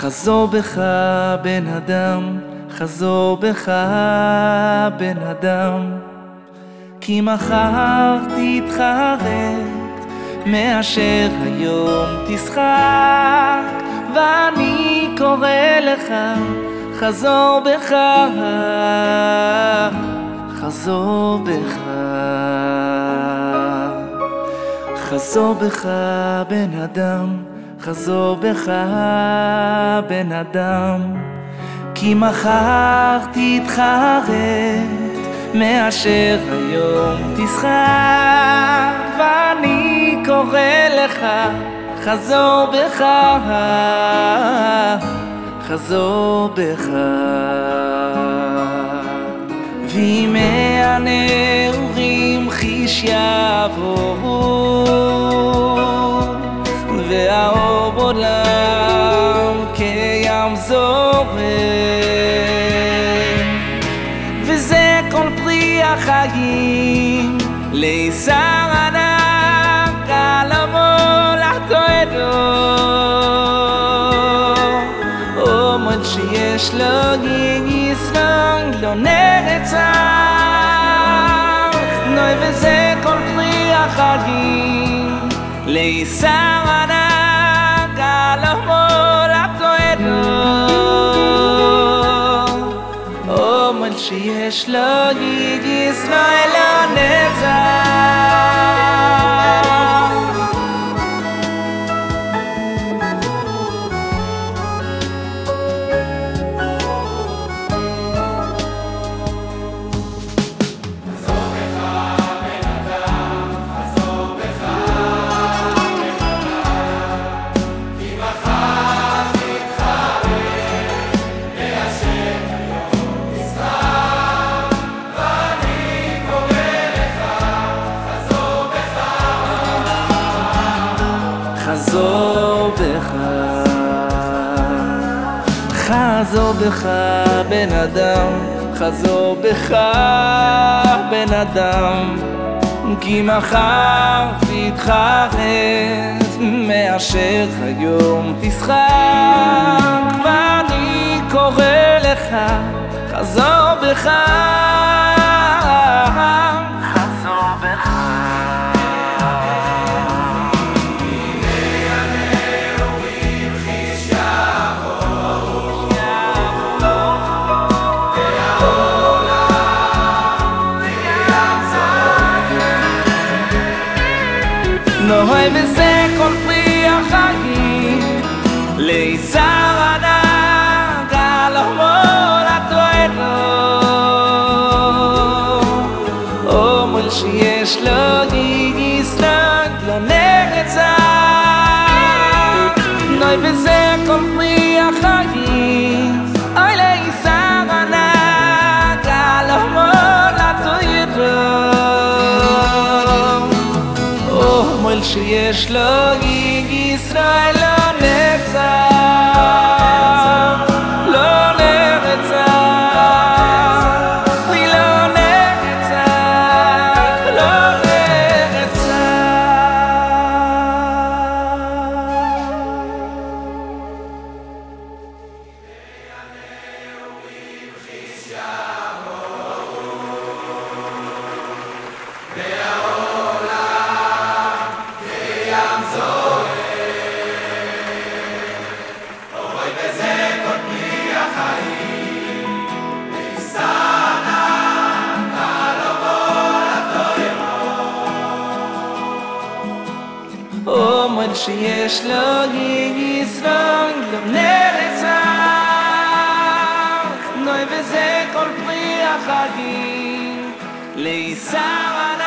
חזור בך בן אדם, חזור בך בן אדם, כי מחר תתחרט מאשר היום תשחק, ואני קורא לך, חזור בך, חזור בך. חזור בך בן אדם, חזור בך בן אדם, כי מחר תתחרט מאשר היום תשחק, ואני קורא לך, חזור בך, חזור בך. וימי הנעורים חיש יעברו והאור בעולם כים זורם. וזה כל פרי החיים לישר ענק על המולכתו עדו אומן שיש לו גיגיסון לא נרצח נוי וזה כל פרי החגים לישר שיש לו גיד ישראל הנצח. בך, חזור בך בן אדם, חזור בך בן אדם, כי מחר תתחרט מאשר היום תשחק, ואני קורא לך, חזור בך, אלוהי וזה כל פרי החגים. ליצר ענק על המול התוארו אומר שיש לו ניגיס לנק לנגצר אלוהי וזה כל פרי שיש לו גיג ישראל אומן שיש לו גיגיסון גם נרצח נוי וזה כל פרי החגים לישר